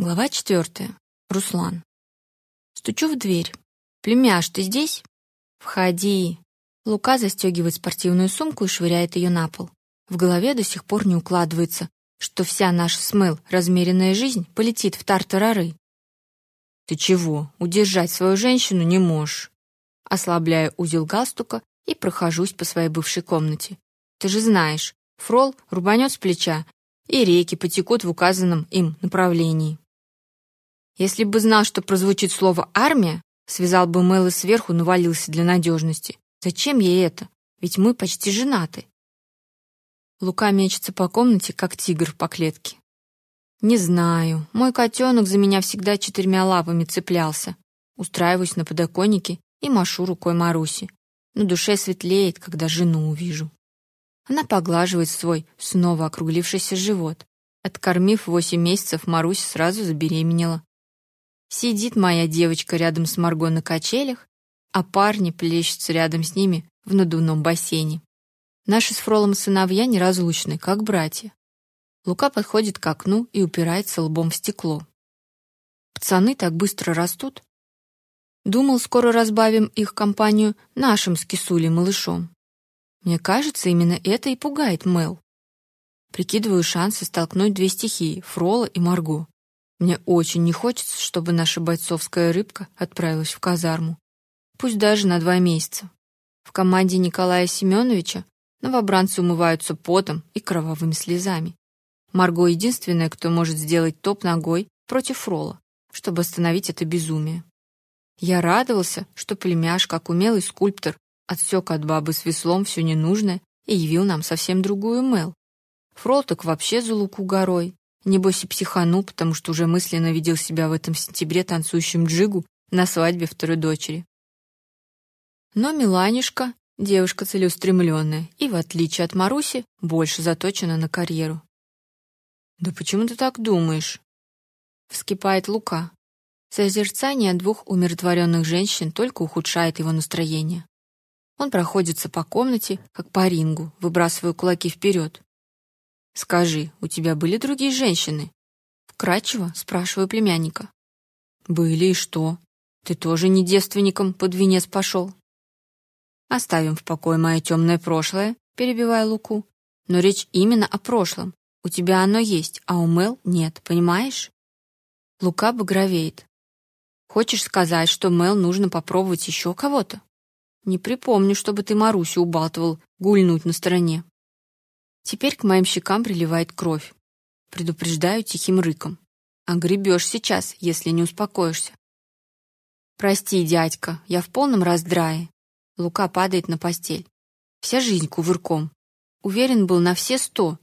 Глава четвертая. Руслан. Стучу в дверь. «Племяш, ты здесь?» «Входи». Лука застегивает спортивную сумку и швыряет ее на пол. В голове до сих пор не укладывается, что вся наша смыл размеренная жизнь полетит в тартарары. «Ты чего? Удержать свою женщину не можешь». Ослабляю узел галстука и прохожусь по своей бывшей комнате. «Ты же знаешь, фрол рубанет с плеча, и реки потекут в указанном им направлении». Если бы знал, что прозвучит слово «армия», связал бы Мэл и сверху навалился для надежности. Зачем ей это? Ведь мы почти женаты. Лука мечется по комнате, как тигр по клетке. Не знаю. Мой котенок за меня всегда четырьмя лапами цеплялся. Устраиваюсь на подоконнике и машу рукой Маруси. На душе светлеет, когда жену увижу. Она поглаживает свой снова округлившийся живот. Откормив восемь месяцев, Маруся сразу забеременела. Сидит моя девочка рядом с Марго на качелях, а парни плещутся рядом с ними в надувном бассейне. Наши с Фролом сыновья неразлучны, как братья. Лука подходит к окну и упирается лбом в стекло. Пацаны так быстро растут. Думал, скоро разбавим их компанию нашим с Кисулей малышом. Мне кажется, именно это и пугает Мэл. Прикидываю шансы столкнуть две стихии — Фрола и Марго. Мне очень не хочется, чтобы наша бойцовская рыбка отправилась в казарму. Пусть даже на два месяца. В команде Николая Семеновича новобранцы умываются потом и кровавыми слезами. Марго единственная, кто может сделать топ ногой против Фрола, чтобы остановить это безумие. Я радовался, что племяш, как умелый скульптор, отсек от бабы с веслом все ненужное и явил нам совсем другую Мел. Фрол так вообще за луку горой. Небось и психанул, потому что уже мысленно видел себя в этом сентябре танцующим джигу на свадьбе второй дочери. Но Миланишка — девушка целеустремленная и, в отличие от Маруси, больше заточена на карьеру. «Да почему ты так думаешь?» Вскипает Лука. Созерцание двух умиротворенных женщин только ухудшает его настроение. Он проходится по комнате, как по рингу, выбрасывая кулаки вперед. Скажи, у тебя были другие женщины? Вкратчиво спрашиваю племянника. Были и что? Ты тоже не девственником под венец пошел? Оставим в покое мое темное прошлое, перебивая Луку. Но речь именно о прошлом. У тебя оно есть, а у Мел нет, понимаешь? Лука багровеет. Хочешь сказать, что Мел нужно попробовать еще кого-то? Не припомню, чтобы ты Марусю убалтывал гульнуть на стороне. Теперь к моим щекам приливает кровь. Предупреждаю тихим рыком. А гребешь сейчас, если не успокоишься. Прости, дядька, я в полном раздрае. Лука падает на постель. Вся жизнь кувырком. Уверен был на все сто,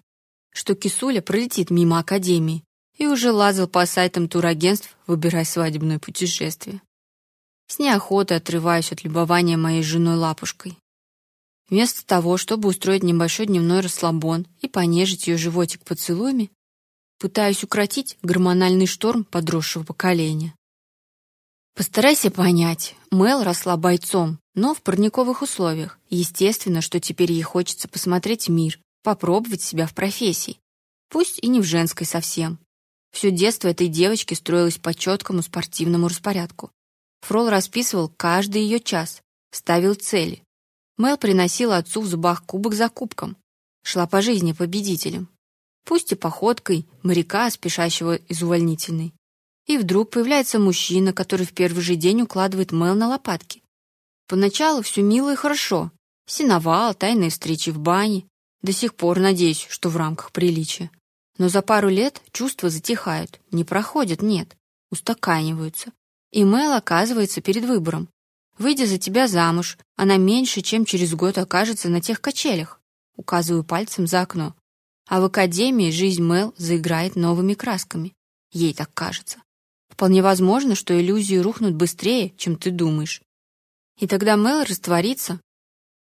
что кисуля пролетит мимо академии и уже лазал по сайтам турагентств, выбирая свадебное путешествие. С неохотой отрываюсь от любования моей женой лапушкой. Вместо того, чтобы устроить небольшой дневной расслабон и понежить ее животик поцелуями, пытаюсь укротить гормональный шторм подросшего поколения. Постарайся понять, Мэл росла бойцом, но в парниковых условиях. Естественно, что теперь ей хочется посмотреть мир, попробовать себя в профессии. Пусть и не в женской совсем. Все детство этой девочки строилось по четкому спортивному распорядку. Фрол расписывал каждый ее час, ставил цели, Мэл приносила отцу в зубах кубок за кубком. Шла по жизни победителем. Пусть и походкой моряка, спешащего из увольнительной. И вдруг появляется мужчина, который в первый же день укладывает Мэл на лопатки. Поначалу все мило и хорошо. Синовал, тайные встречи в бане. До сих пор надеюсь, что в рамках приличия. Но за пару лет чувства затихают, не проходят, нет, устаканиваются. И Мэл оказывается перед выбором Выйдя за тебя замуж, она меньше, чем через год окажется на тех качелях. Указываю пальцем за окно. А в академии жизнь Мэл заиграет новыми красками. Ей так кажется. Вполне возможно, что иллюзии рухнут быстрее, чем ты думаешь. И тогда Мэл растворится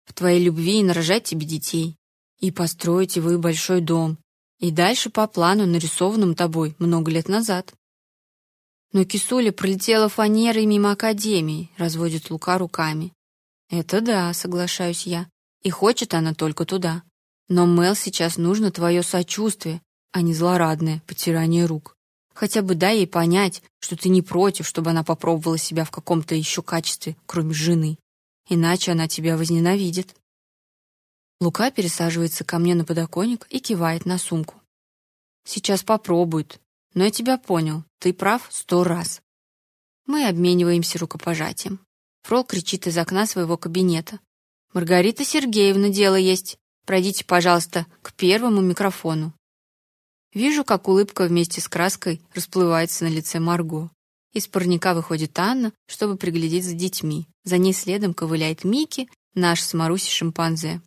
в твоей любви и нарожать тебе детей. И построите вы большой дом. И дальше по плану, нарисованному тобой много лет назад. Но кисуля пролетела фанерой мимо академии, разводит Лука руками. Это да, соглашаюсь я. И хочет она только туда. Но Мел сейчас нужно твое сочувствие, а не злорадное потирание рук. Хотя бы дай ей понять, что ты не против, чтобы она попробовала себя в каком-то еще качестве, кроме жены. Иначе она тебя возненавидит. Лука пересаживается ко мне на подоконник и кивает на сумку. Сейчас попробует. Но я тебя понял. Ты прав сто раз. Мы обмениваемся рукопожатием. Фрол кричит из окна своего кабинета. «Маргарита Сергеевна, дело есть. Пройдите, пожалуйста, к первому микрофону». Вижу, как улыбка вместе с краской расплывается на лице Марго. Из парника выходит Анна, чтобы приглядеть за детьми. За ней следом ковыляет Мики, наш с Марусей шимпанзе.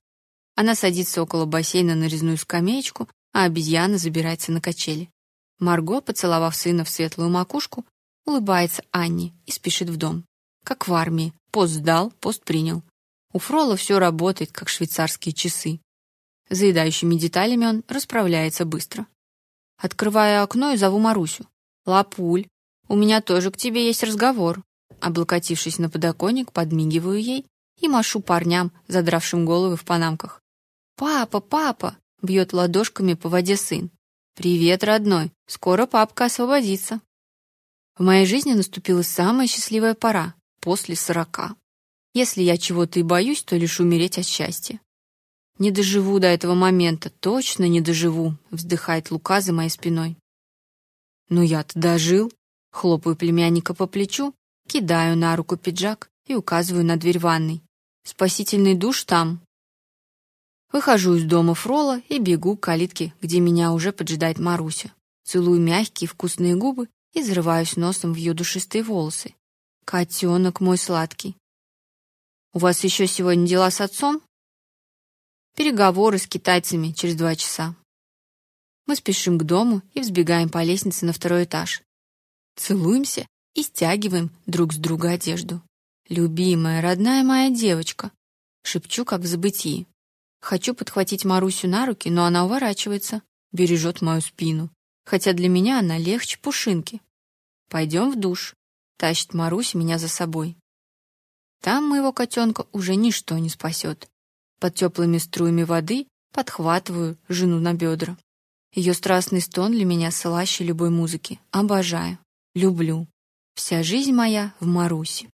Она садится около бассейна на резную скамеечку, а обезьяна забирается на качели. Марго, поцеловав сына в светлую макушку, улыбается Анне и спешит в дом. Как в армии. Пост сдал, пост принял. У Фрола все работает, как швейцарские часы. Заедающими деталями он расправляется быстро. Открываю окно и зову Марусю. «Лапуль, у меня тоже к тебе есть разговор». Облокотившись на подоконник, подмигиваю ей и машу парням, задравшим головы в панамках. «Папа, папа!» — бьет ладошками по воде сын. «Привет, родной! Скоро папка освободится!» В моей жизни наступила самая счастливая пора после сорока. Если я чего-то и боюсь, то лишь умереть от счастья. Не доживу до этого момента, точно не доживу, вздыхает Лука за моей спиной. Ну я-то дожил, хлопаю племянника по плечу, кидаю на руку пиджак и указываю на дверь ванной. Спасительный душ там. Выхожу из дома Фрола и бегу к калитке, где меня уже поджидает Маруся. Целую мягкие вкусные губы и зарываюсь носом в ее душистые волосы. Котенок мой сладкий. У вас еще сегодня дела с отцом? Переговоры с китайцами через два часа. Мы спешим к дому и взбегаем по лестнице на второй этаж. Целуемся и стягиваем друг с друга одежду. Любимая, родная моя девочка, шепчу как в забытии. Хочу подхватить Марусю на руки, но она уворачивается, бережет мою спину, хотя для меня она легче пушинки. Пойдем в душ тащит Марусь меня за собой. Там моего котенка уже ничто не спасет. Под теплыми струями воды подхватываю жену на бедра. Ее страстный стон для меня слаще любой музыки. Обожаю, люблю. Вся жизнь моя в Марусе.